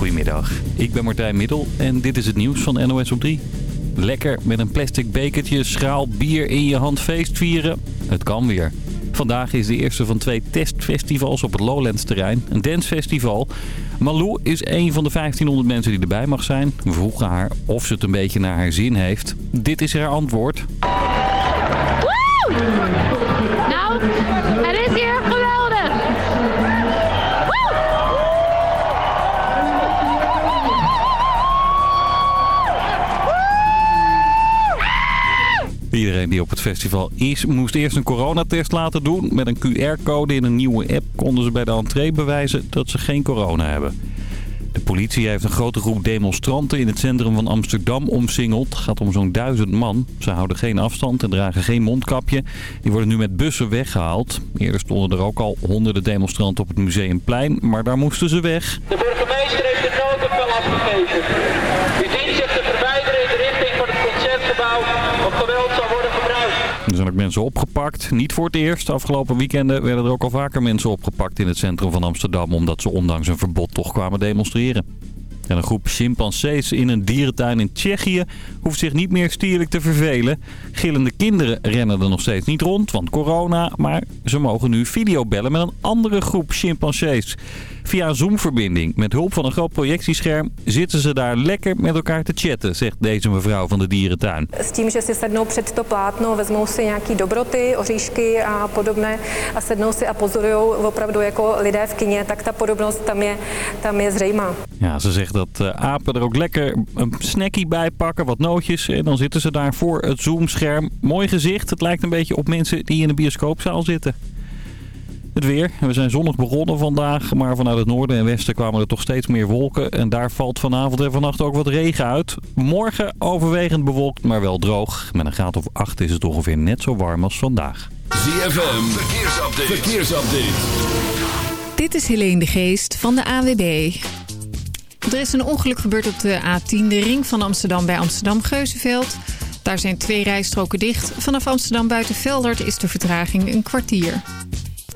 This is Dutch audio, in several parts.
Goedemiddag, ik ben Martijn Middel en dit is het nieuws van NOS op 3. Lekker met een plastic bekertje schraal bier in je hand feest vieren? Het kan weer. Vandaag is de eerste van twee testfestivals op het Lowlands terrein. Een dancefestival. Malou is een van de 1500 mensen die erbij mag zijn. We vroegen haar of ze het een beetje naar haar zin heeft. Dit is haar antwoord. Woe! Nou, Iedereen die op het festival is, moest eerst een coronatest laten doen. Met een QR-code in een nieuwe app konden ze bij de entree bewijzen dat ze geen corona hebben. De politie heeft een grote groep demonstranten in het centrum van Amsterdam omsingeld. Het gaat om zo'n duizend man. Ze houden geen afstand en dragen geen mondkapje. Die worden nu met bussen weggehaald. Eerder stonden er ook al honderden demonstranten op het Museumplein, maar daar moesten ze weg. De burgemeester heeft het noodbevel afgegeven. U dient zich te verwijderen in de richting van het concertgebouw of geweld zal worden gebruikt. Er zijn ook mensen opgepakt. Niet voor het eerst. Afgelopen weekenden werden er ook al vaker mensen opgepakt in het centrum van Amsterdam... omdat ze ondanks een verbod toch kwamen demonstreren. En een groep chimpansees in een dierentuin in Tsjechië hoeft zich niet meer stierlijk te vervelen. Gillende kinderen rennen er nog steeds niet rond, want corona. Maar ze mogen nu videobellen met een andere groep chimpansees. Via een Zoom-verbinding met hulp van een groot projectiescherm zitten ze daar lekker met elkaar te chatten, zegt deze mevrouw van de dierentuin. S tím, že si sednou před to plátno, vezmou si nějaký dobroty, oříšky a podobné a sednou si a pozorují opravdu jako lidé v kině, tak ta podobnost tam je, tam je zřejmá. Ja, ze zegt dat eh, apen er ook lekker een snackie bij pakken, wat nootjes. En dan zitten ze daar voor het zoomscherm. Mooi gezicht. Het lijkt een beetje op mensen die in een bioscoopzaal zitten. Het weer. We zijn zonnig begonnen vandaag, maar vanuit het noorden en westen kwamen er toch steeds meer wolken. En daar valt vanavond en vannacht ook wat regen uit. Morgen overwegend bewolkt, maar wel droog. Met een graad of 8 is het ongeveer net zo warm als vandaag. ZFM, verkeersupdate. verkeersupdate. Dit is Helene de Geest van de AWB. Er is een ongeluk gebeurd op de A10, de ring van Amsterdam bij Amsterdam-Geuzenveld. Daar zijn twee rijstroken dicht. Vanaf Amsterdam buiten Veldert is de vertraging een kwartier.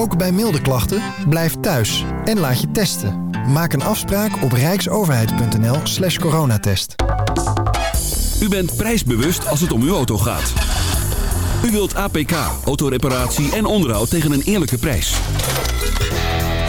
Ook bij milde klachten, blijf thuis en laat je testen. Maak een afspraak op rijksoverheid.nl slash coronatest. U bent prijsbewust als het om uw auto gaat. U wilt APK, autoreparatie en onderhoud tegen een eerlijke prijs.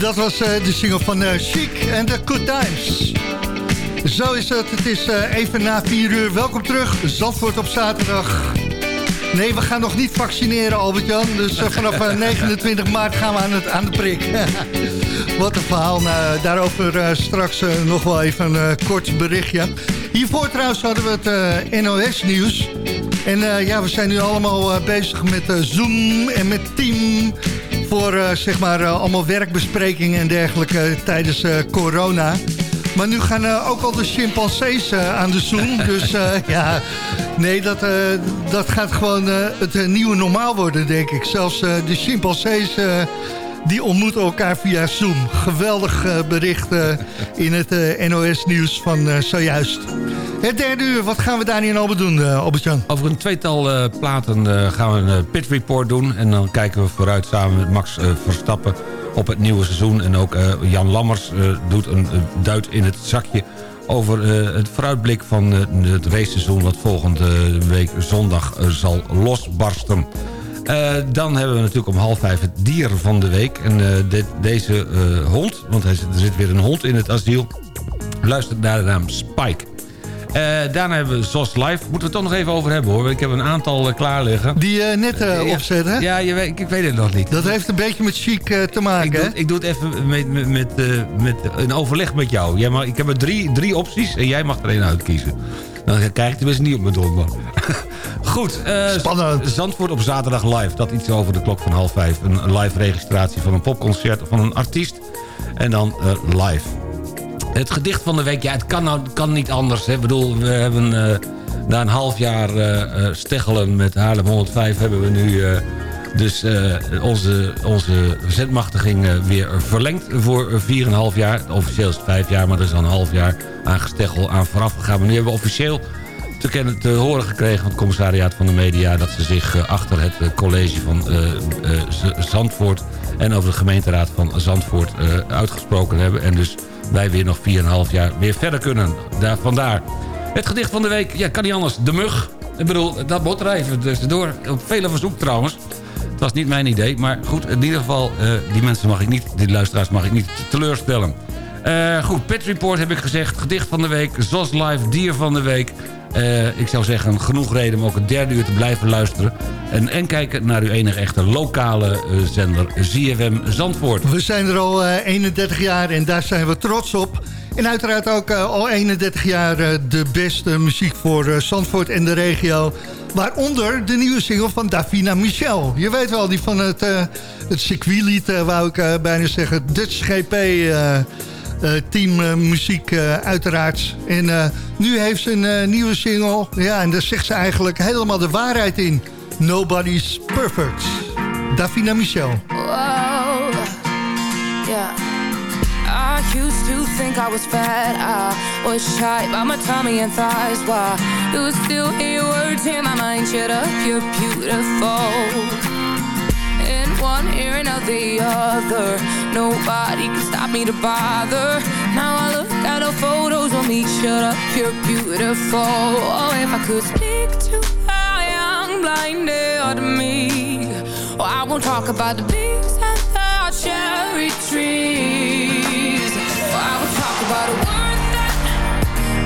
Dat was eh, de single van eh, Chic en The Good Times. Zo is het. Het is eh, even na 4 uur. Welkom terug. Zandvoort op zaterdag. Nee, we gaan nog niet vaccineren, Albert-Jan. Dus vanaf eh, 29 maart gaan we aan, het, aan de prik. Wat een verhaal. Nou, daarover straks nog wel even een kort berichtje. Hiervoor trouwens hadden we het NOS-nieuws. En ja, we zijn nu allemaal bezig met Zoom en met Team... voor eh, zeg maar eh, allemaal werkbesprekingen en dergelijke eh, tijdens corona... Maar nu gaan ook al de chimpansees aan de Zoom. Dus ja, nee, dat, dat gaat gewoon het nieuwe normaal worden, denk ik. Zelfs de chimpansees die ontmoeten elkaar via Zoom. Geweldig eh, bericht eh, in het eh, NOS-nieuws van zojuist. Het derde uur, wat gaan we daar in Albert doen, Albert-Jan? Over een tweetal platen gaan we een pit report doen. En dan kijken we vooruit samen met Max Verstappen op het nieuwe seizoen. En ook Jan Lammers doet een duit in het zakje over het vooruitblik van het raceseizoen... wat volgende week zondag zal losbarsten. Eh, dan hebben we natuurlijk om half vijf het dier van de week. En eh, deze eh, hond, want er zit weer een hond in het asiel... luistert naar de naam Spike. Eh, daarna hebben we ZOS Live. Moeten we het toch nog even over hebben hoor. Ik heb een aantal eh, klaar liggen. Die eh, net Ja. opzet, hè? Ja, je weet, ik, weet het nog niet. Dat heeft een beetje met chic te maken, Ik doe, hè? ik doe het even met, met, met, met een overleg met jou. Jij mag, ik heb er drie, drie opties en jij mag er één uitkiezen. Dan krijg ik tenminste niet op mijn donder. Goed, Spannend. Zandvoort op zaterdag live. Dat iets over de klok van half vijf. Een live registratie van een popconcert van een artiest. En dan live. Het gedicht van de week, ja, het kan, nou, kan niet anders. Hè. Ik bedoel, we hebben eh, na een half jaar eh, steggelen met Haarlem 105... hebben we nu dus onze, onze zetmachtiging weer verlengd voor 4,5 jaar. Officieel is het 5 jaar, maar er is al een half jaar aan gesteggel aan vooraf gegaan. Maar nu hebben we officieel te, kennen, te horen gekregen van het commissariaat van de media... dat ze zich achter het college van Zandvoort... en over de gemeenteraad van Zandvoort uitgesproken hebben. En dus wij weer nog 4,5 jaar weer verder kunnen. Daar, vandaar. Het gedicht van de week, ja, kan niet anders. De mug. Ik bedoel, dat moet er even tussendoor. Op vele verzoek trouwens. Het was niet mijn idee, maar goed, in ieder geval... eh, die mensen mag ik niet, die luisteraars mag ik niet teleurstellen. Eh, goed, Pet Report heb ik gezegd. Gedicht van de week, ZOS Live, dier van de week. Eh, ik zou zeggen, genoeg reden om ook het derde uur te blijven luisteren. En, en kijken naar uw enige echte lokale eh, zender, ZFM Zandvoort. We zijn er al eh, 31 jaar en daar zijn we trots op. En uiteraard ook eh, al 31 jaar eh, de beste muziek voor eh, Zandvoort en de regio. Waaronder de nieuwe single van Davina Michel. Je weet wel, die van het, eh het circuitlied, eh, wou ik eh, bijna zeggen. Dutch GP eh, eh, team eh, muziek eh, uiteraard. En eh, nu heeft ze een eh, nieuwe single. Ja, en daar zegt ze eigenlijk helemaal de waarheid in. Nobody's perfect. Davina Michel. Whoa, yeah. I used to think I was fat. I was shy by my tummy and thighs. Why you still hear words in my mind? Shut up, you're beautiful. In one ear and out the other. Nobody can stop me to bother. Now I look at the photos of me. Shut up, you're beautiful. Oh, if I could speak to a young blinded me. Oh, I won't talk about the bees and the cherry trees. Oh, I will talk about a word that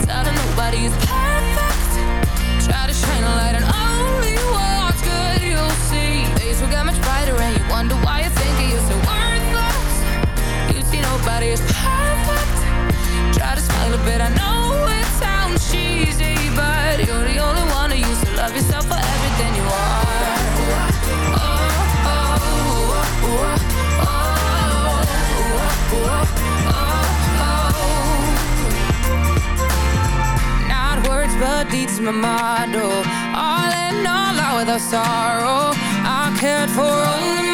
telling nobody is perfect. Try to shine a light on only what's good you'll see. Days will get much brighter and you wonder why nobody is perfect. Try to smile a bit, I know it sounds cheesy, but you're the only one who used to love yourself for everything you are. Oh, oh, oh, oh, oh. oh, oh, oh. Not words, but deeds, my motto. All in all, out without sorrow. I cared for only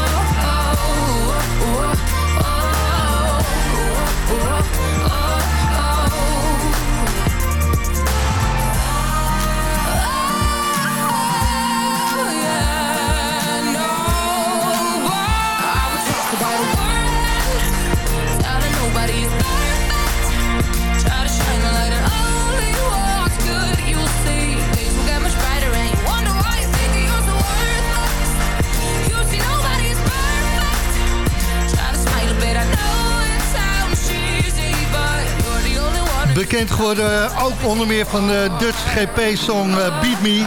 Ook onder meer van de Dutch GP-song Beat Me.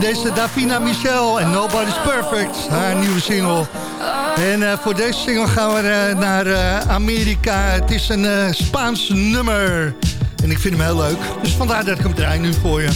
Deze Davina Michel en Nobody's Perfect, haar nieuwe single. En eh, voor deze single gaan we eh, naar eh, Amerika. Het is een eh, Spaans nummer. En ik vind hem heel leuk. Dus vandaar dat ik hem draai nu voor je.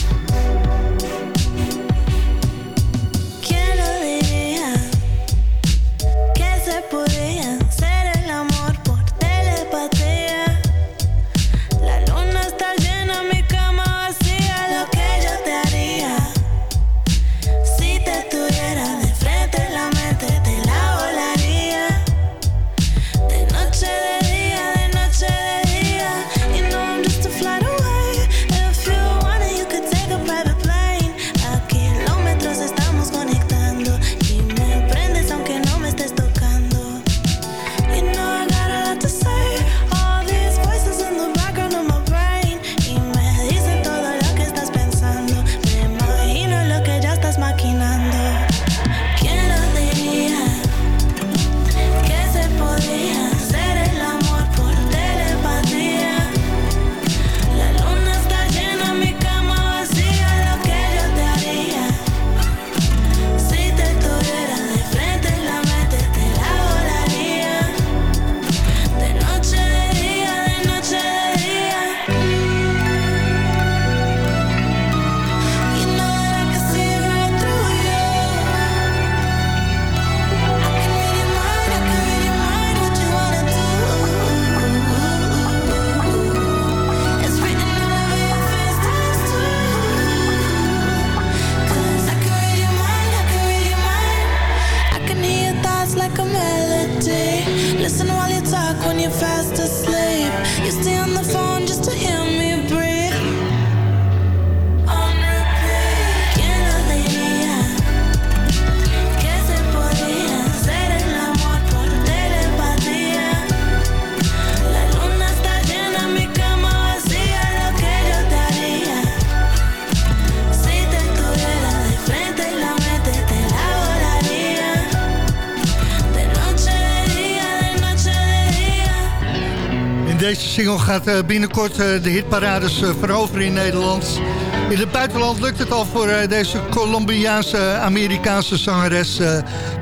Gaat eh, binnenkort eh, de hitparades eh, veroveren in Nederland. In het buitenland lukt het al voor deze Colombiaanse Amerikaanse zangeres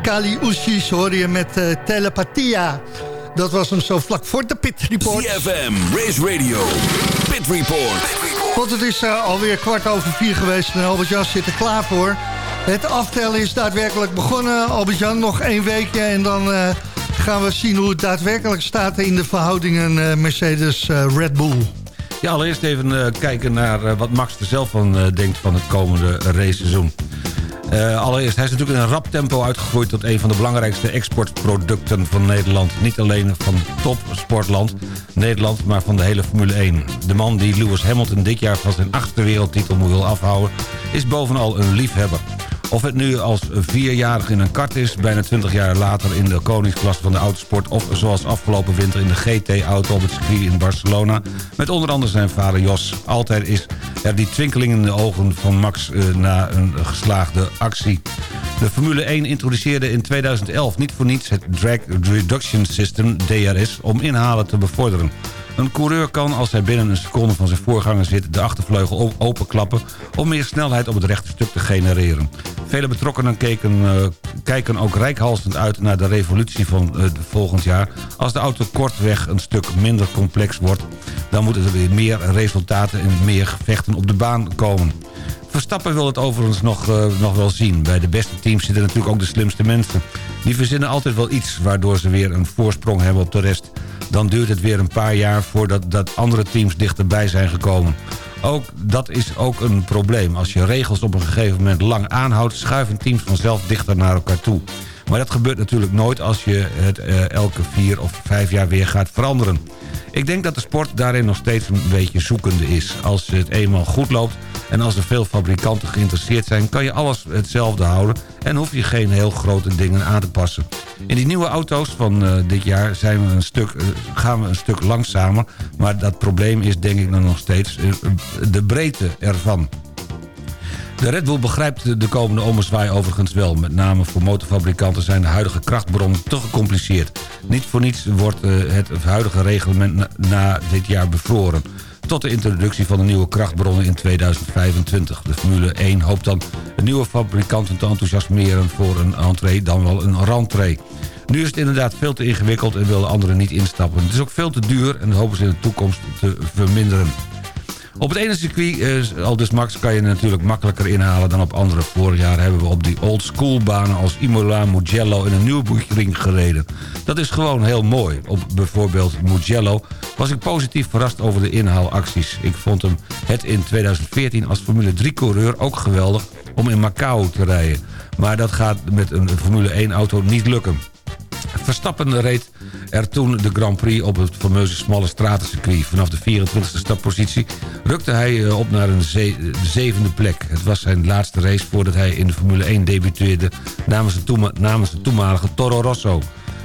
Kali Uchis hoor je met Telepathia. Dat was hem zo vlak voor de Pit Report. CFM, Race Radio, Pit Report. Want het is alweer kwart over vier geweest en Albert-Jan zit er klaar voor. Het aftellen is daadwerkelijk begonnen. Albert-Jan, nog één weekje en dan gaan we zien hoe het daadwerkelijk staat in de verhoudingen eh, Mercedes-Red Bull. Ja, allereerst even eh, kijken naar eh, wat Max er zelf van eh, denkt van het komende raceseizoen. Eh, allereerst, hij is natuurlijk in een rap tempo uitgegroeid... tot een van de belangrijkste exportproducten van Nederland. Niet alleen van topsportland Nederland, maar van de hele Formule 1. De man die Lewis Hamilton dit jaar van zijn achtste wereldtitel wil afhouden... is bovenal een liefhebber. Of het nu als vierjarig in een kart is... bijna 20 jaar later in de koningsklasse van de autosport... of zoals afgelopen winter in de GT-auto op het circuit in Barcelona... met onder andere zijn vader Jos. Altijd is er die twinkeling in de ogen van Max eh, na een geslaagde actie. De Formule 1 introduceerde in 2011 niet voor niets het Drag Reduction System, DRS... om inhalen te bevorderen. Een coureur kan, als hij binnen een seconde van zijn voorganger zit... de achtervleugel openklappen om meer snelheid op het rechte stuk te genereren. Vele betrokkenen keken, eh, kijken ook rijkhalsend uit naar de revolutie van eh, volgend jaar. Als de auto kortweg een stuk minder complex wordt... dan moeten er weer meer resultaten en meer gevechten op de baan komen. Verstappen wil het overigens nog, eh, nog wel zien. Bij de beste teams zitten natuurlijk ook de slimste mensen. Die verzinnen altijd wel iets waardoor ze weer een voorsprong hebben op de rest. Dan duurt het weer een paar jaar voordat dat andere teams dichterbij zijn gekomen. Ook, dat is ook een probleem. Als je regels op een gegeven moment lang aanhoudt... schuiven teams vanzelf dichter naar elkaar toe. Maar dat gebeurt natuurlijk nooit als je het eh, elke vier of vijf jaar weer gaat veranderen. Ik denk dat de sport daarin nog steeds een beetje zoekende is. Als het eenmaal goed loopt en als er veel fabrikanten geïnteresseerd zijn... kan je alles hetzelfde houden en hoef je geen heel grote dingen aan te passen. In die nieuwe auto's van eh, dit jaar zijn we een stuk, eh, gaan we een stuk langzamer... maar dat probleem is denk ik nog steeds de breedte ervan. De Red Bull begrijpt de- de komende ommezwaai overigens wel. Met name voor motorfabrikanten zijn de huidige krachtbronnen te gecompliceerd. Niet voor niets wordt eh, het huidige reglement na, dit jaar bevroren. Tot de introductie van de nieuwe krachtbronnen in 2025. De Formule 1 hoopt dan de nieuwe fabrikanten te enthousiasmeren... voor een entree dan wel een rentree. Nu is het inderdaad veel te ingewikkeld en willen anderen niet instappen. Het is ook veel te duur en hopen ze in de toekomst te verminderen. Op het ene circuit, eh, al dus Max, kan je natuurlijk makkelijker inhalen dan op andere. Vorig jaar hebben we op die old school banen als Imola, Mugello en een Nürburgring gereden. Dat is gewoon heel mooi. Op bijvoorbeeld Mugello was ik positief verrast over de inhaalacties. Ik vond hem het in 2014 als Formule 3-coureur ook geweldig om in Macau te rijden. Maar dat gaat met een Formule 1-auto niet lukken. Verstappen reed er toen de Grand Prix op het fameuze smalle stratencircuit. Vanaf de 24e startpositie rukte hij eh, op naar een ze- de zevende plek. Het was zijn laatste race voordat hij in de Formule 1 debuteerde... namens de, namens de toenmalige Toro Rosso.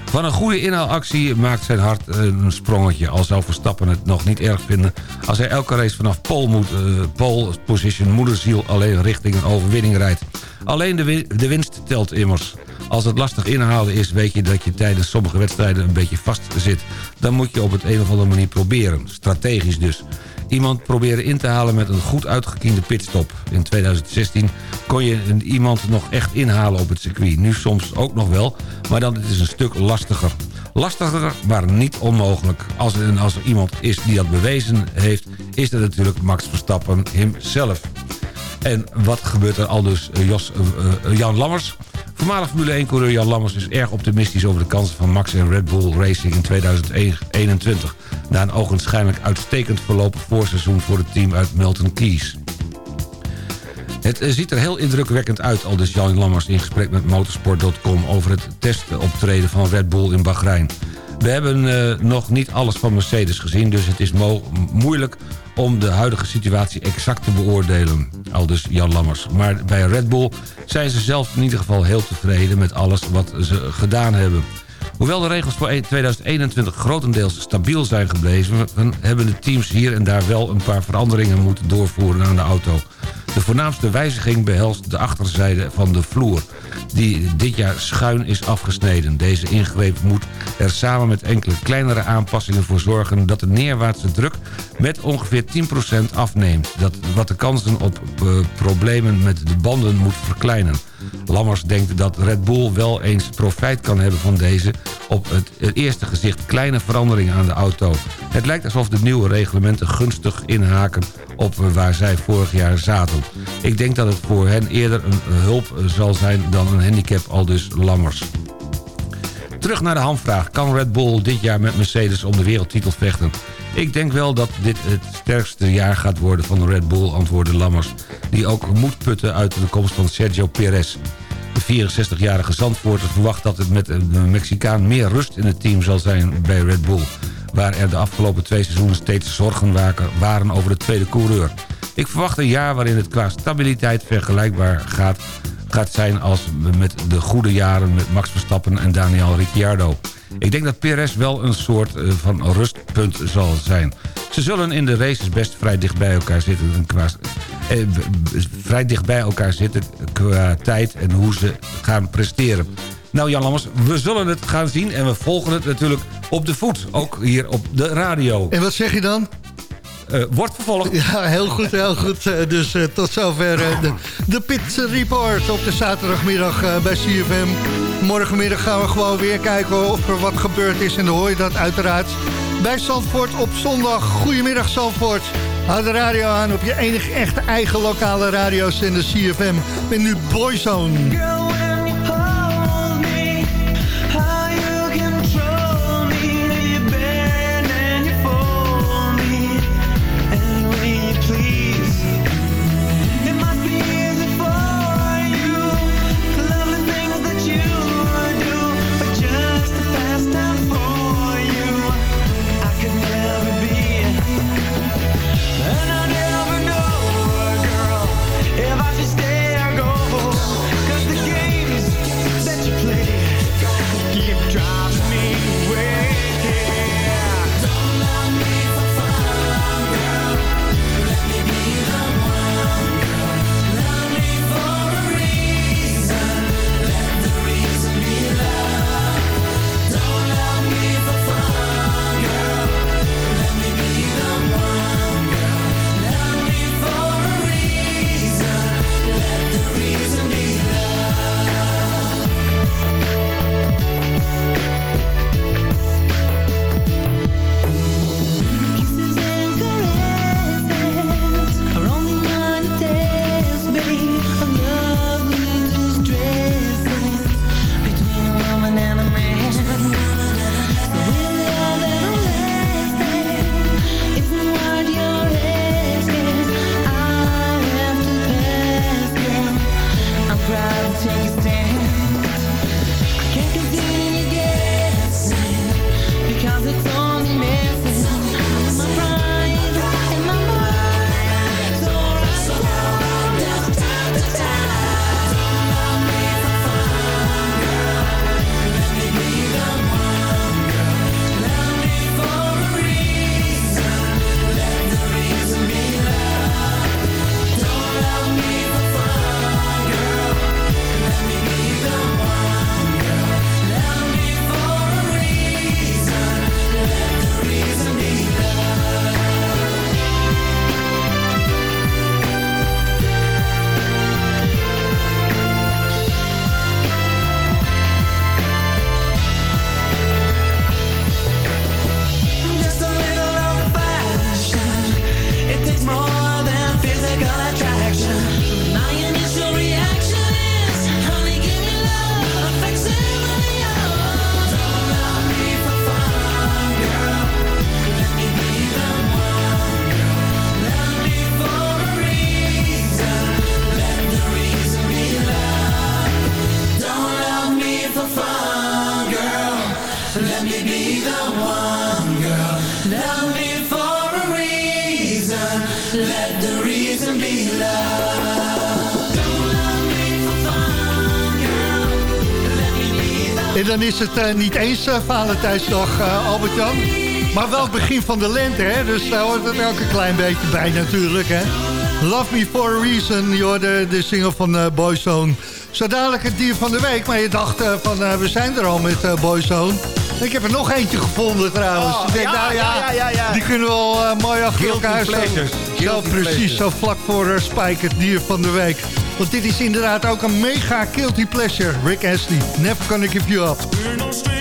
Van een goede inhaalactie maakt zijn hart eh, een sprongetje. Al zou Verstappen het nog niet erg vinden... als hij elke race vanaf pole, moet, eh, pole position moederziel alleen richting een overwinning rijdt. Alleen de, de winst telt immers. Als het lastig inhalen is, weet je dat je tijdens sommige wedstrijden een beetje vast zit. Dan moet je op het een of andere manier proberen. Strategisch dus. Iemand proberen in te halen met een goed uitgekiende pitstop. In 2016 kon je iemand nog echt inhalen op het circuit. Nu soms ook nog wel, maar dan is het een stuk lastiger. Lastiger, maar niet onmogelijk. Als er, als er iemand is die dat bewezen heeft... is dat natuurlijk Max Verstappen hemzelf. En wat gebeurt er al dus eh, Jos, eh, eh, Jan Lammers? Voormalig Formule 1-coureur Jan Lammers is erg optimistisch... over de kansen van Max en Red Bull Racing in 2021. Na een ogenschijnlijk uitstekend verlopen voorseizoen... voor het team uit Milton Keynes. Het ziet er heel indrukwekkend uit, al dus Jan Lammers in gesprek met motorsport.com... over het testoptreden van Red Bull in Bahrein. We hebben eh, nog niet alles van Mercedes gezien, dus het is mo- moeilijk om de huidige situatie exact te beoordelen. Al dus Jan Lammers. Maar bij Red Bull zijn ze zelf in ieder geval heel tevreden met alles wat ze gedaan hebben. Hoewel de regels voor 2021 grotendeels stabiel zijn gebleven... hebben de teams hier en daar wel een paar veranderingen moeten doorvoeren aan de auto. De voornaamste wijziging behelst de achterzijde van de vloer... die dit jaar schuin is afgesneden. Deze ingreep moet er samen met enkele kleinere aanpassingen voor zorgen... dat de neerwaartse druk met ongeveer 10% afneemt. Dat, wat de kansen op eh, problemen met de banden moet verkleinen. Lammers denkt dat Red Bull wel eens profijt kan hebben van deze... op het, het eerste gezicht kleine veranderingen aan de auto. Het lijkt alsof de nieuwe reglementen gunstig inhaken op waar zij vorig jaar zaten. Ik denk dat het voor hen eerder een hulp zal zijn dan een handicap, al dus Lammers. Terug naar de hamvraag. Kan Red Bull dit jaar met Mercedes om de wereldtitel vechten? Ik denk wel dat dit het sterkste jaar gaat worden van de Red Bull, antwoordde Lammers. Die ook moet putten uit de komst van Sergio Perez. De 64-jarige Zandvoorter verwacht dat het met de Mexicaan meer rust in het team zal zijn bij Red Bull. Waar er de afgelopen twee seizoenen steeds zorgen waren over de tweede coureur. Ik verwacht een jaar waarin het qua stabiliteit vergelijkbaar gaat, gaat zijn als met de goede jaren met Max Verstappen en Daniel Ricciardo. Ik denk dat Perez wel een soort eh, van rustpunt zal zijn. Ze zullen in de races best vrij dicht bij elkaar zitten. en Qua, eh, vrij dicht bij elkaar zitten qua tijd en hoe ze gaan presteren. Nou Jan Lammers, we zullen het gaan zien en we volgen het natuurlijk op de voet. Ook hier op de radio. En wat zeg je dan? Eh, wordt vervolgd. Ja, heel goed, heel goed. Eh, Dus eh, tot zover de, de Pit Report op de zaterdagmiddag bij CFM. Morgenmiddag gaan we gewoon weer kijken of er wat gebeurd is. En dan hoor je dat uiteraard bij Zandvoort op zondag. Goedemiddag Zandvoort. Houd de radio aan op je enige echte eigen lokale radiozender CFM. Met nu Boyzone. Is het eh, niet eens eh, Valentijnsdag, eh, Albert-Jan. Maar wel het begin van de lente, hè? Dus daar hoort het ook een klein beetje bij natuurlijk, hè? Love Me For A Reason, je hoorde de single van Boyzone. Zo dadelijk het dier van de week. Maar je dacht van, we zijn er al met Boyzone. Ik heb er nog eentje gevonden trouwens. Oh, ik denk, ja, nou ja, ja, ja, ja. die kunnen we wel eh, mooi achter elkaar pleasures. Zo precies, zo vlak voor Spike, het dier van de week. Want dit is inderdaad ook een mega guilty pleasure. Rick Astley, Never Gonna Give You Up.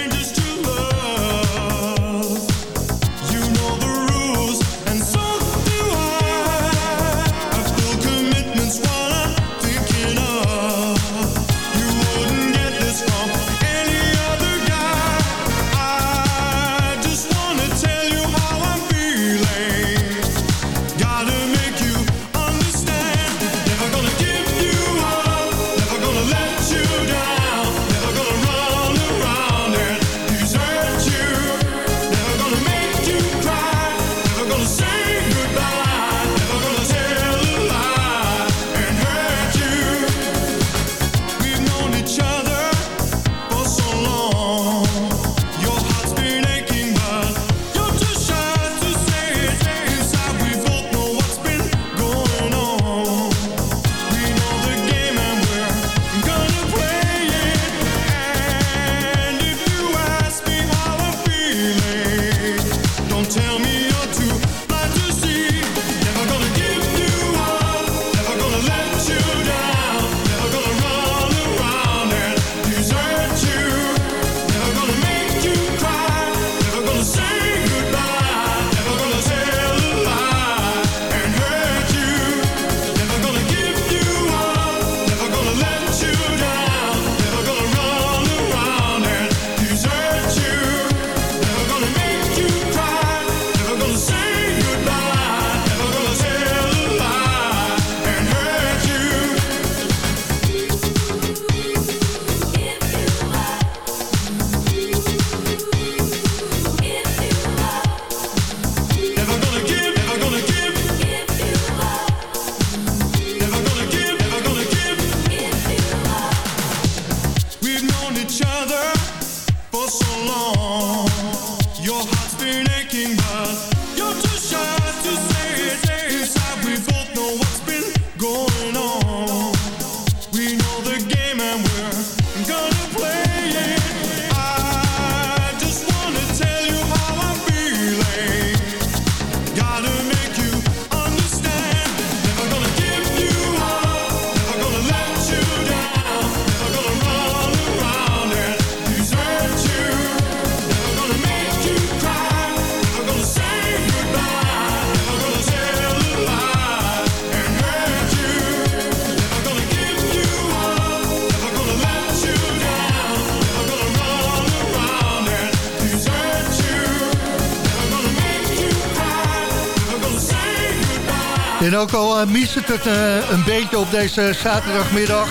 Ook al uh, mist het het eh, een beetje op deze zaterdagmiddag...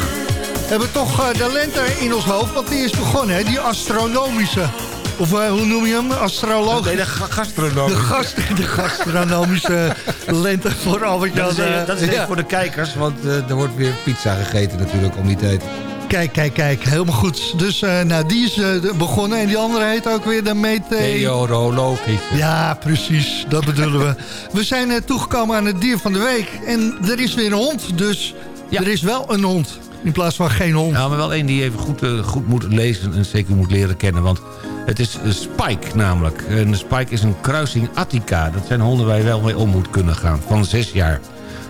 hebben we toch eh, de lente in ons hoofd, want die is begonnen, hè? die astronomische. Of eh, hoe noem je hem? Astrologisch. Nee, de ga- gastronomische. De, gast, de gastronomische lente voor Albert Dat is, Jan, even- eh, dat is even ja. voor de kijkers, want eh, er wordt weer pizza gegeten natuurlijk om die tijd. Kijk, kijk, kijk. Helemaal goed. Dus eh, nou, die is eh, begonnen. En die andere heet ook weer de mete... Meteorologisch. Ja, precies. Dat bedoelen we. We zijn eh, toegekomen aan het dier van de week. En er is weer een hond. Dus er is wel een hond. In plaats van geen hond. Ja, maar wel één die even goed, goed moet lezen en zeker moet leren kennen. Want het is Spike namelijk. En Spike is een kruising Attica. Dat zijn honden waar je wel mee om moet kunnen gaan. Van zes jaar.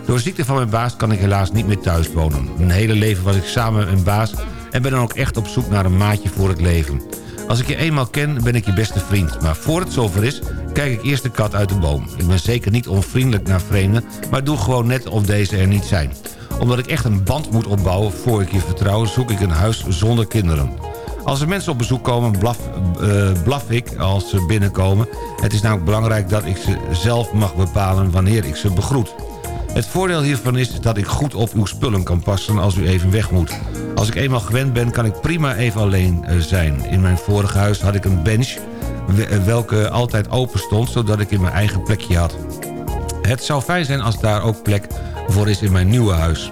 Door ziekte van mijn baas kan ik helaas niet meer thuis wonen. Mijn hele leven was ik samen met mijn baas... en ben dan ook echt op zoek naar een maatje voor het leven. Als ik je eenmaal ken, ben ik je beste vriend. Maar voor het zover is, kijk ik eerst de kat uit de boom. Ik ben zeker niet onvriendelijk naar vreemden... maar doe gewoon net of deze er niet zijn omdat ik echt een band moet opbouwen voor ik je vertrouw... zoek ik een huis zonder kinderen. Als er mensen op bezoek komen, blaf, eh, blaf ik als ze binnenkomen. Het is namelijk belangrijk dat ik ze zelf mag bepalen wanneer ik ze begroet. Het voordeel hiervan is dat ik goed op uw spullen kan passen als u even weg moet. Als ik eenmaal gewend ben, kan ik prima even alleen eh, zijn. In mijn vorige huis had ik een bench we- welke altijd open stond... zodat ik in mijn eigen plekje had. Het zou fijn zijn als daar ook plek voor is in mijn nieuwe huis.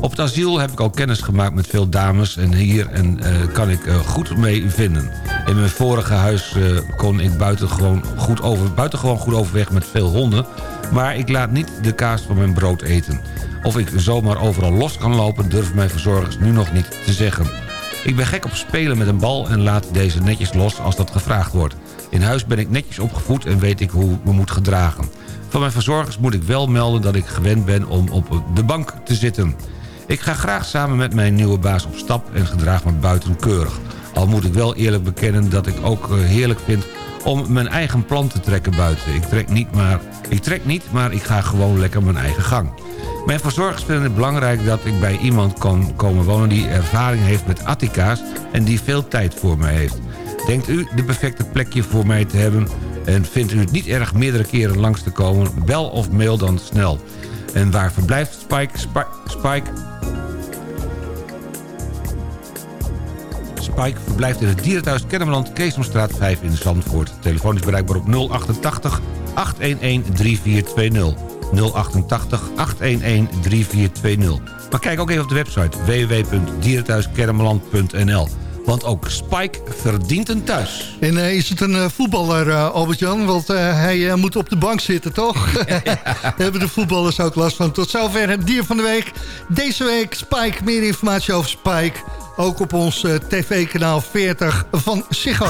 Op het asiel heb ik al kennis gemaakt met veel dames... en hier en, eh, kan ik eh, goed mee vinden. In mijn vorige huis eh, kon ik buitengewoon goed, over, buitengewoon goed overweg met veel honden... maar ik laat niet de kaas van mijn brood eten. Of ik zomaar overal los kan lopen... durven mijn verzorgers nu nog niet te zeggen. Ik ben gek op spelen met een bal en laat deze netjes los als dat gevraagd wordt. In huis ben ik netjes opgevoed en weet ik hoe me moet gedragen. Van mijn verzorgers moet ik wel melden dat ik gewend ben om op de bank te zitten. Ik ga graag samen met mijn nieuwe baas op stap en gedraag me buitenkeurig. Al moet ik wel eerlijk bekennen dat ik ook eh, heerlijk vind om mijn eigen plan te trekken buiten. Ik trek niet, maar, ik trek niet, maar ik ga gewoon lekker mijn eigen gang. Mijn verzorgers vinden het belangrijk dat ik bij iemand kan komen wonen... die ervaring heeft met Attica's en die veel tijd voor mij heeft. Denkt u de perfecte plekje voor mij te hebben... en vindt u het niet erg meerdere keren langs te komen... bel of mail dan snel. En waar verblijft Spike? Spi- Spike Spike verblijft in het dierenthuis Kennemerland... Keesomstraat 5 in Zandvoort. Telefoon is bereikbaar op 088 811 3420. 088 811 3420. Maar kijk ook even op de website www.dierenthuiskennemerland.nl. Want ook Spike verdient een thuis. En eh, is het een eh, voetballer, eh, Albert-Jan? Want hij moet op de bank zitten, toch? Daar hebben de voetballers ook last van. Tot zover het dier van de week. Deze week Spike. Meer informatie over Spike. Ook op ons eh, tv-kanaal 40 van Ziggo.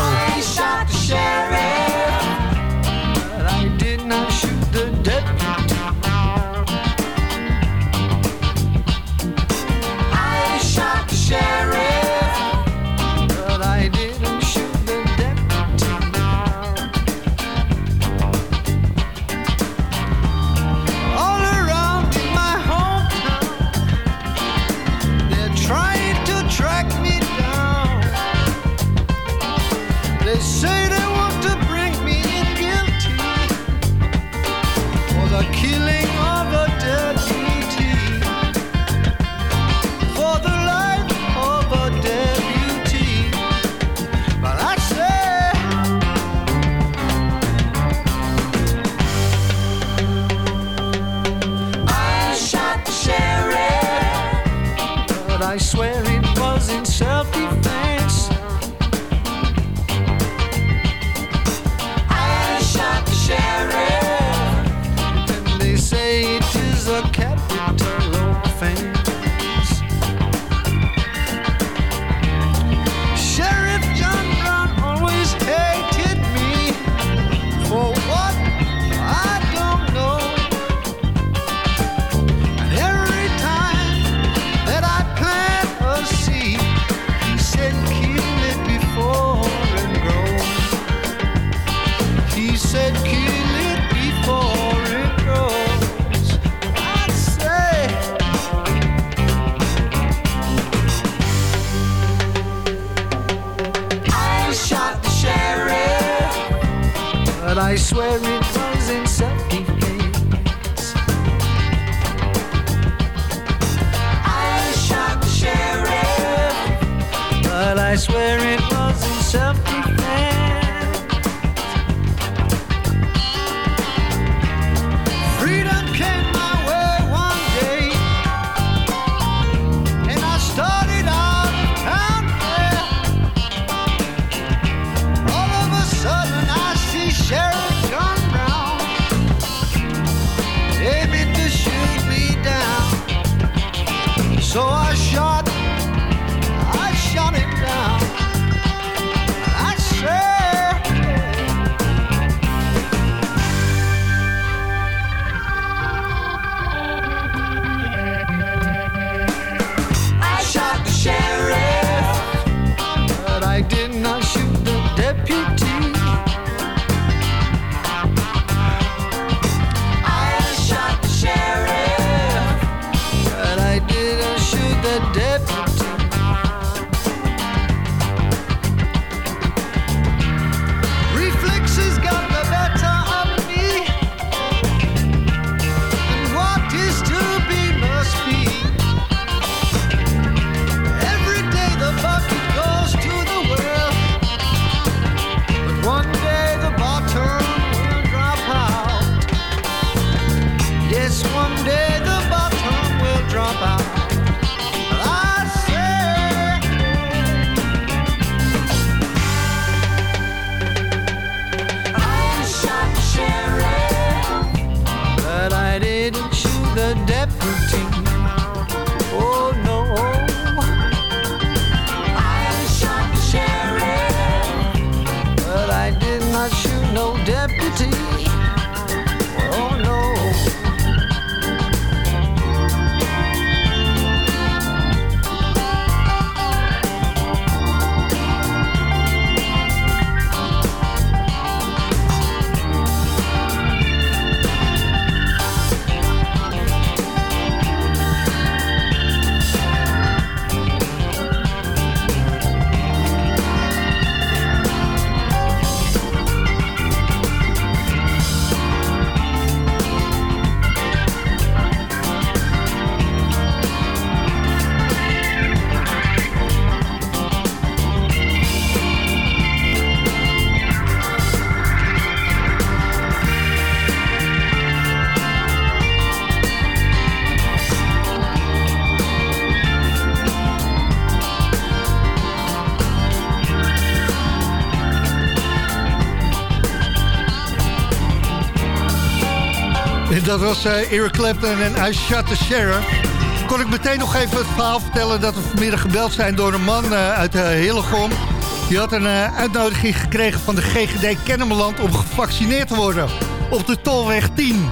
Dat was eh, Eric Clapton en I Shot the Sheriff. Kon ik meteen nog even het verhaal vertellen dat we vanmiddag gebeld zijn door een man eh, uit uh, Hillegom. Die had een eh, uitnodiging gekregen van de GGD Kennemerland om gevaccineerd te worden. Op de Tolweg 10.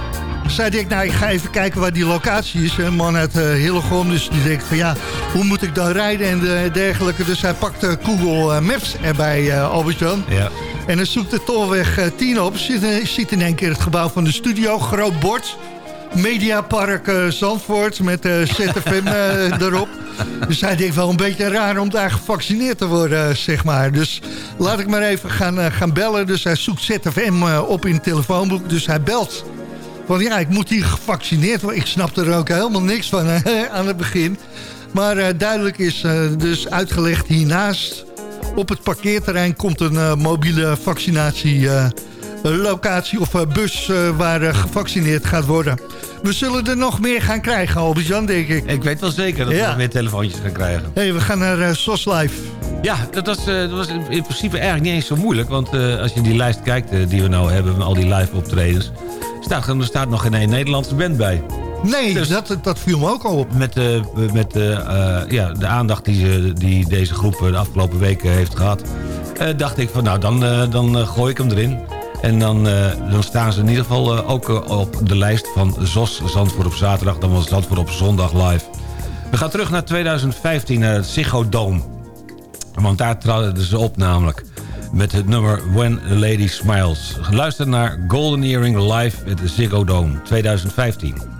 Zei ik, nou ik ga even kijken waar die locatie is. Een man uit Hillegom, dus die denkt van ja, hoe moet ik dan rijden en de, dergelijke. Dus hij pakt Google Maps erbij, Albert-Jan. Ja. En dan zoekt de Tolweg uh, 10 op. Ziet, ziet in één keer het gebouw van de studio, groot bord. Mediapark uh, Zandvoort met uh, ZFM uh, erop. Dus hij denkt wel een beetje raar om daar gevaccineerd te worden, zeg maar. Dus laat ik maar even gaan, gaan bellen. Dus hij zoekt ZFM op in het telefoonboek. Dus hij belt. Van ja, ik moet hier gevaccineerd worden. Ik snap er ook helemaal niks van aan het begin. Maar duidelijk is dus uitgelegd hiernaast... op het parkeerterrein komt een mobiele vaccinatie locatie of bus waar gevaccineerd gaat worden. We zullen er nog meer gaan krijgen, Albert-Jan, denk ik. Ik weet wel zeker dat we nog meer telefoontjes gaan krijgen. hey, we gaan naar SOS Live. Ja, dat was, eh, dat was in in principe eigenlijk niet eens zo moeilijk. Want eh, als je die lijst kijkt eh, die we nou hebben... met al die live optredens... Staat, er staat nog geen één Nederlandse band bij. Nee, dat, dat viel me ook al op. Met, eh, met eh, eh, ja, de aandacht die, ze, die deze groep de afgelopen weken heeft gehad... eh, dacht ik van nou, dan, dan gooi ik hem erin. En dan, dan staan ze in ieder geval ook op de lijst van ZOS Zandvoort op zaterdag. Dan was Zandvoort op zondag live. We gaan terug naar 2015, naar het Ziggo Dome. Want daar traden ze op namelijk. Met het nummer When the Lady Smiles. Luister naar Golden Earring live at the Ziggo Dome 2015.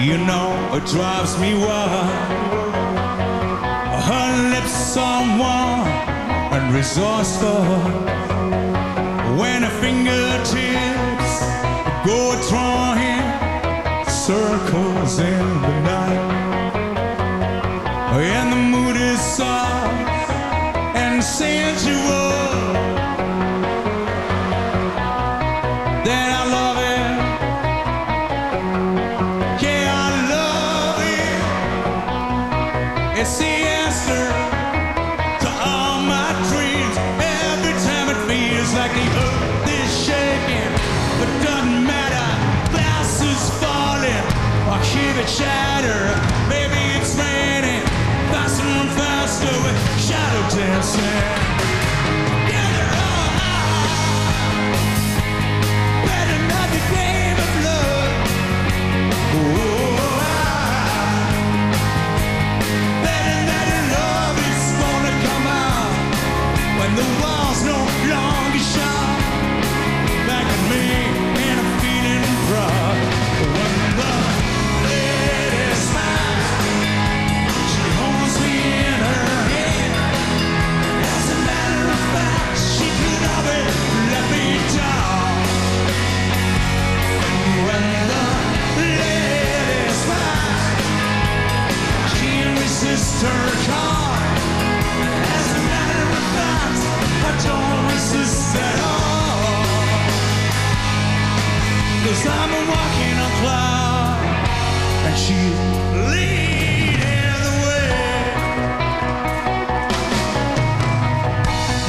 You know it drives me wild. Her lips are warm and resourceful. When her fingertips go drawing circles in the night, walking on and she's leading the way.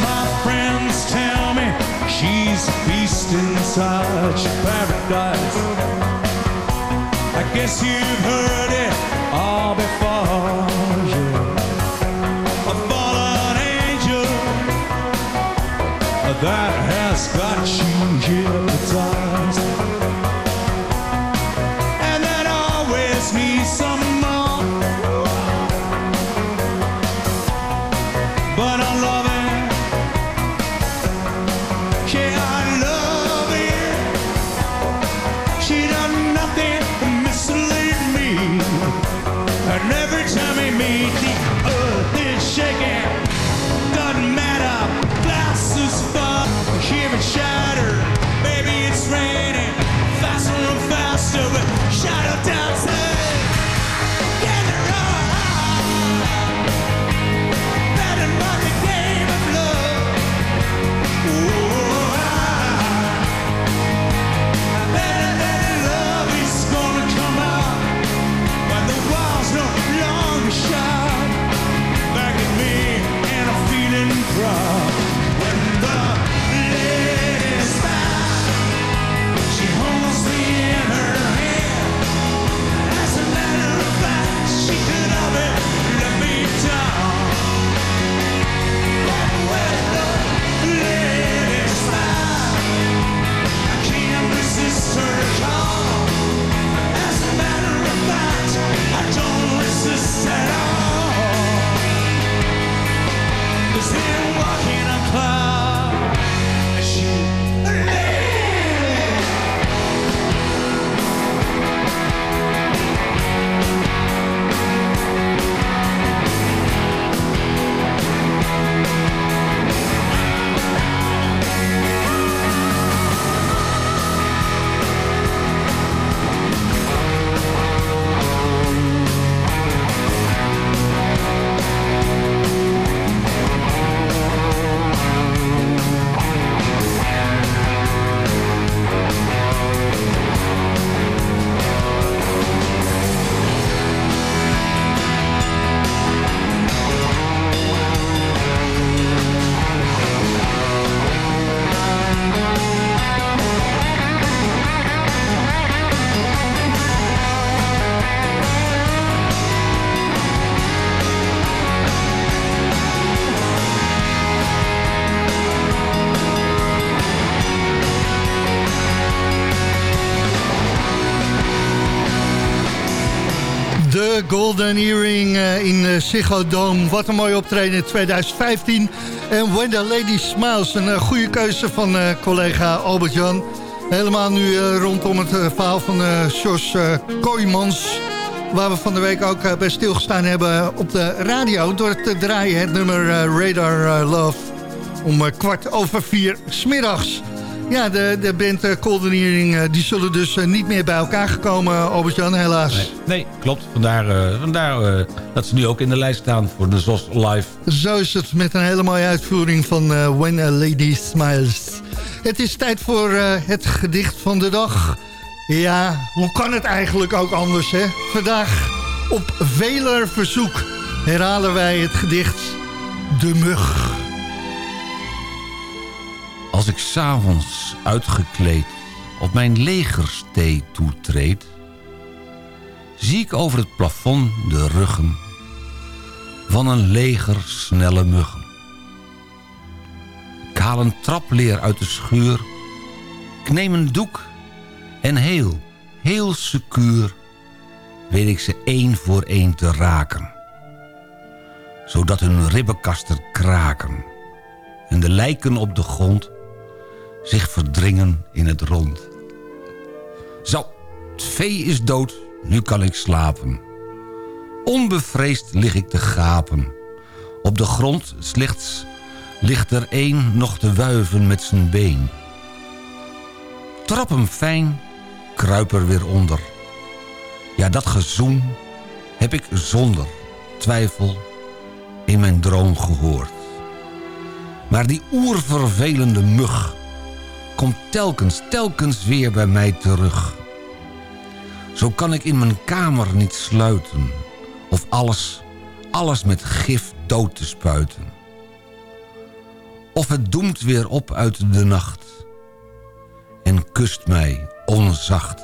My friends tell me she's a beast such paradise. I guess you've heard it all before. De Golden Earring eh, in eh, Ziggo Dome. Wat een mooi optreden in 2015. En the Lady Smiles, een eh, goede keuze van collega Albert-Jan. Helemaal nu rondom het verhaal van Jos Kooijmans... waar we van de week ook bij stilgestaan hebben op de radio... door te draaien het nummer Radar Love om kwart over vier smiddags. Ja, de, de band eh, Golden Earring eh, die zullen dus eh, niet meer bij elkaar gekomen, Albert-Jan, helaas. Nee, klopt. Vandaar, vandaar dat ze nu ook in de lijst staan voor de ZOS Live. Zo is het met een hele mooie uitvoering van When a Lady Smiles. Het is tijd voor het gedicht van de dag. Ja, hoe kan het eigenlijk ook anders, hè? Vandaag op veler verzoek herhalen wij het gedicht De Mug. Als ik s'avonds uitgekleed op mijn legerstee toetreed... zie ik over het plafond de ruggen van een leger snelle muggen. Ik haal een trapleer uit de schuur, ik neem een doek en heel, heel secuur weet ik ze één voor één te raken. Zodat hun ribbenkasten kraken en de lijken op de grond zich verdringen in het rond. Zo, het vee is dood, nu kan ik slapen. Onbevreesd lig ik te gapen. Op de grond slechts ligt er één nog te wuiven met zijn been. Trap hem fijn, kruip er weer onder. Ja, dat gezoem heb ik zonder twijfel in mijn droom gehoord. Maar die oervervelende mug komt telkens, telkens weer bij mij terug. Zo kan ik in mijn kamer niet sluiten... of alles, alles met gif dood te spuiten. Of het doemt weer op uit de nacht... en kust mij onzacht.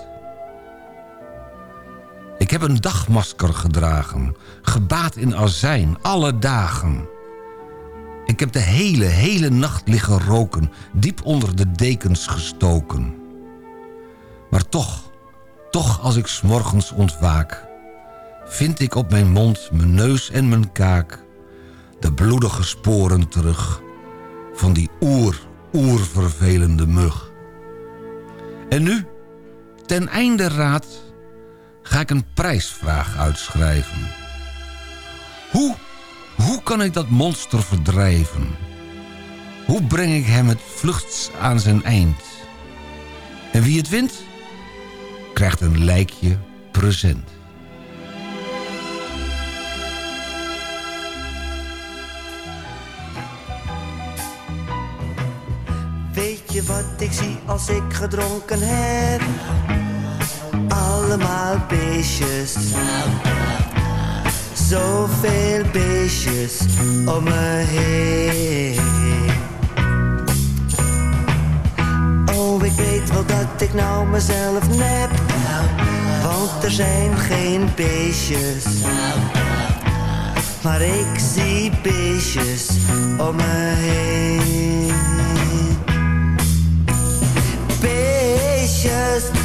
Ik heb een dagmasker gedragen, gebaat in azijn, alle dagen... Ik heb de hele, hele nacht liggen roken, diep onder de dekens gestoken. Maar toch, toch als ik s'morgens ontwaak... vind ik op mijn mond, mijn neus en mijn kaak... de bloedige sporen terug van die oer, oervervelende mug. En nu, ten einde raad, ga ik een prijsvraag uitschrijven. Hoe kan ik dat monster verdrijven? Hoe breng ik hem het vluchts aan zijn eind? En wie het wint, krijgt een lijkje present. Weet je wat ik zie als ik gedronken heb? Allemaal beestjes. Zoveel beestjes om me heen. Oh, ik weet wel dat ik nou mezelf nep. Want er zijn geen beestjes. Maar ik zie beestjes om me heen. Beestjes.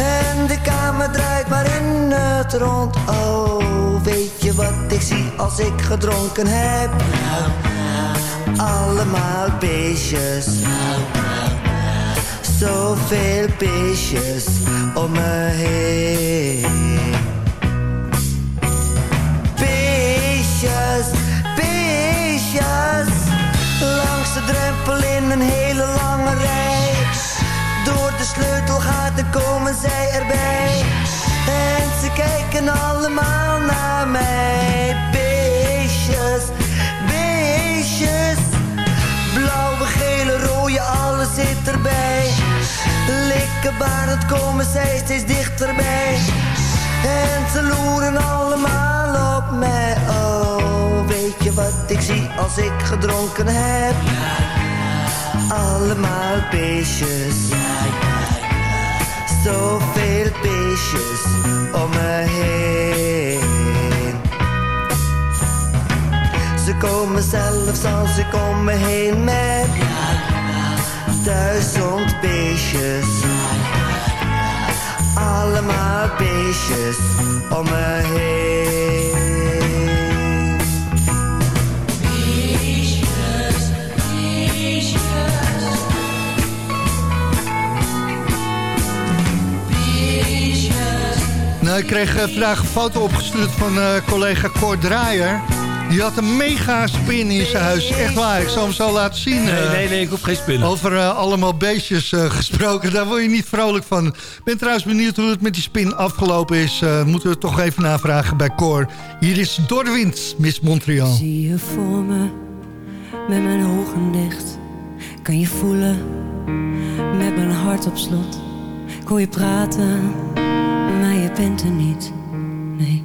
En de kamer draait maar in het rond. Oh, weet je wat ik zie als ik gedronken heb? Allemaal beestjes. Zoveel beestjes om me heen. Beestjes, beestjes. Langs de drempel in een hele lange rij. Door de sleutelgaten komen Likkenbarend komen zij steeds dichterbij. En ze loeren allemaal op mij. Oh, weet weet je wat ik zie als ik gedronken heb? Allemaal beestjes. Zoveel beestjes om me heen. Ze komen zelfs als ik om me heen met duizend beestjes. Allemaal beestjes om me heen. Beestjes, beestjes. Beestjes. Nou, ik kreeg eh, vandaag een foto opgestuurd van eh, collega Cor Draaier. Die had een mega spin in zijn huis. Echt waar, ik zal hem zo laten zien. Nee, eh. nee, nee, ik hoef geen spinnen. Over eh, allemaal beestjes eh, gesproken. Daar word je niet vrolijk van. Ik ben trouwens benieuwd hoe het met die spin afgelopen is. Eh, moeten we toch even navragen bij Cor. Hier is Door de Wind, Miss Montreal. Zie je voor me, met mijn ogen dicht. Kan je voelen, met mijn hart op slot. Ik hoor je praten, maar je bent er niet. Nee,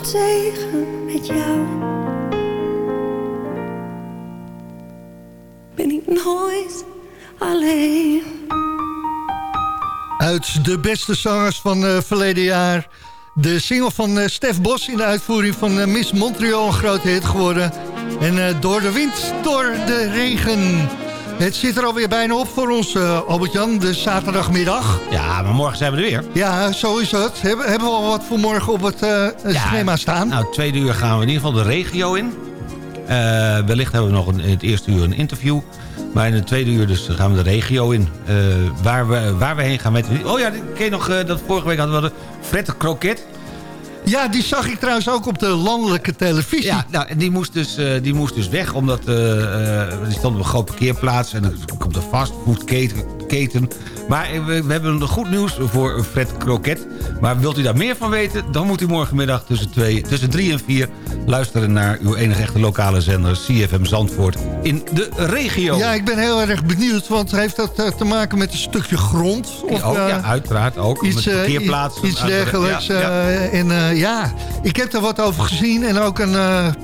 Tegen met jou. Ben ik nooit alleen. Uit de beste zangers van eh, verleden jaar. De single van eh, Stef Bos in de uitvoering van eh, Miss Montreal. Een grote hit geworden. En door de wind, door de regen. Het zit er alweer bijna op voor ons, eh, Albert-Jan. De zaterdagmiddag. Ja, maar morgen zijn we er weer. Ja, zo is het. Hebben, hebben we al wat voor morgen op het eh, schema staan? Nou, tweede uur gaan we in ieder geval de regio in. Eh, wellicht hebben we nog een, in het eerste uur een interview. Maar in het tweede uur dus gaan we de regio in. Waar, we, waar we heen gaan niet. Oh ja, ken je nog dat vorige week hadden we de Fred Kroket. Ja, die zag ik trouwens ook op de landelijke televisie. Ja, nou, en die moest dus, eh, die moest dus weg, omdat eh, eh, die stond op een groot parkeerplaats... en er komt een fastfoodketen. Keten. Maar eh, we, we hebben goed nieuws voor Fred Kroket. Maar wilt u daar meer van weten, dan moet u morgenmiddag tussen, twee, tussen drie en vier... luisteren naar uw enige echte lokale zender CFM Zandvoort in de regio. Ja, ik ben heel erg benieuwd, want heeft dat eh, te maken met een stukje grond? Of, ook, eh, ja, uiteraard ook. met Iets, parkeerplaatsen. iets dergelijks. Ja, ja. en ja, ik heb er wat over gezien en ook een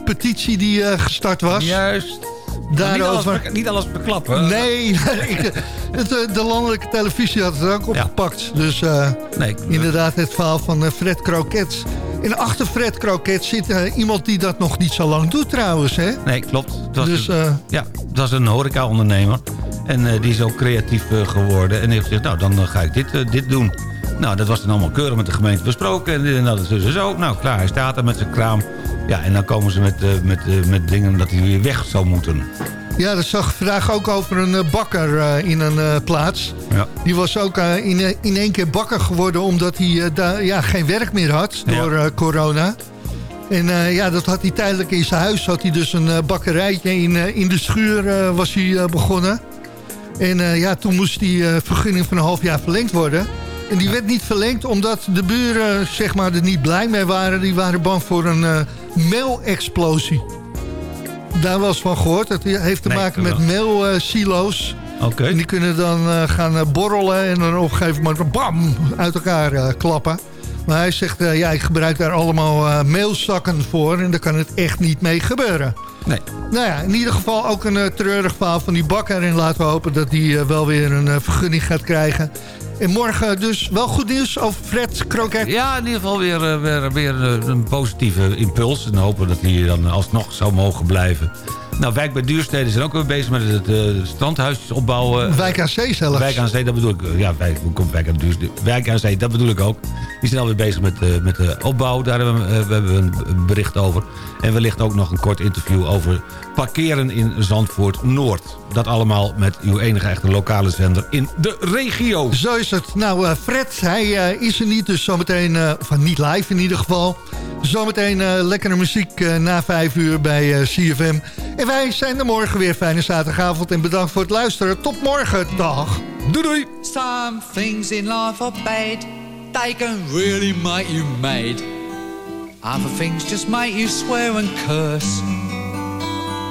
petitie die gestart was. Juist. Niet alles, niet alles verklappen. Nee, het, eh, de landelijke televisie had het ook opgepakt. Dus eh, Nee, inderdaad het verhaal van eh, Fred Kroket. En achter Fred Kroket zit iemand die dat nog niet zo lang doet trouwens. Hè? Nee, klopt. Was Dus, een, ja, het was een horeca-ondernemer. En die is ook creatief geworden. En die heeft gezegd, nou, dan ga ik dit, dit doen. Nou, dat was dan allemaal keurig met de gemeente besproken. En en dat is dus zo. Nou, klaar, hij staat er met zijn kraam. Ja, en dan komen ze met, eh, met, eh, met dingen dat hij weer weg zou moeten. Ja, dat zag vandaag ook over een eh, bakker in een plaats. Ja. Die was ook in, in één keer bakker geworden... omdat hij daar ja, geen werk meer had door corona. En ja, dat had hij tijdelijk in zijn huis. Had hij dus een bakkerijtje in, in de schuur was hij begonnen. En ja, toen moest die vergunning van een half jaar verlengd worden. En die werd niet verlengd omdat de buren zeg maar, er niet blij mee waren. Die waren bang voor een meelexplosie. Daar was van gehoord. Het heeft te Nee, maken met meelsilo's. Oké. En die kunnen dan eh, gaan eh, borrelen en dan op een gegeven moment bam, uit elkaar eh, klappen. Maar hij zegt, eh, ja, ik gebruik daar allemaal eh meelzakken voor en daar kan het echt niet mee gebeuren. Nee. Nou ja, in ieder geval ook een eh, treurig verhaal van die bakker. En laten we hopen dat eh, wel weer een vergunning gaat krijgen. En morgen dus wel goed nieuws over Fred Kroket. Ja, in ieder geval weer, eh, weer, weer eh, een positieve impuls. En hopen dat hij dan alsnog zou mogen blijven. Nou, Wijk bij Duurstede zijn ook weer bezig met het eh strandhuisjes opbouwen. Wijk aan Zee zelfs. Wijk aan Zee, dat bedoel ik. Ja, Wijk, hoe komt Wijk aan Duurstede? Wijk aan Zee, dat bedoel ik ook. Die zijn alweer bezig met, met de opbouw. Daar hebben we, we hebben een bericht over. En wellicht ook nog een kort interview over parkeren in Zandvoort Noord. Dat allemaal met uw enige echte lokale zender in de regio. Zo is het. Nou, eh, Fred, hij eh, is er niet, dus zometeen, eh, of niet live in ieder geval. Zometeen eh, lekkere muziek eh, na vijf uur bij eh, CFM. En wij zijn er morgen weer. Fijne zaterdagavond en bedankt voor het luisteren. Tot morgen. Dag. Doei doei. Some things in life are bad. They can really make you mad. Other things just make you swear and curse.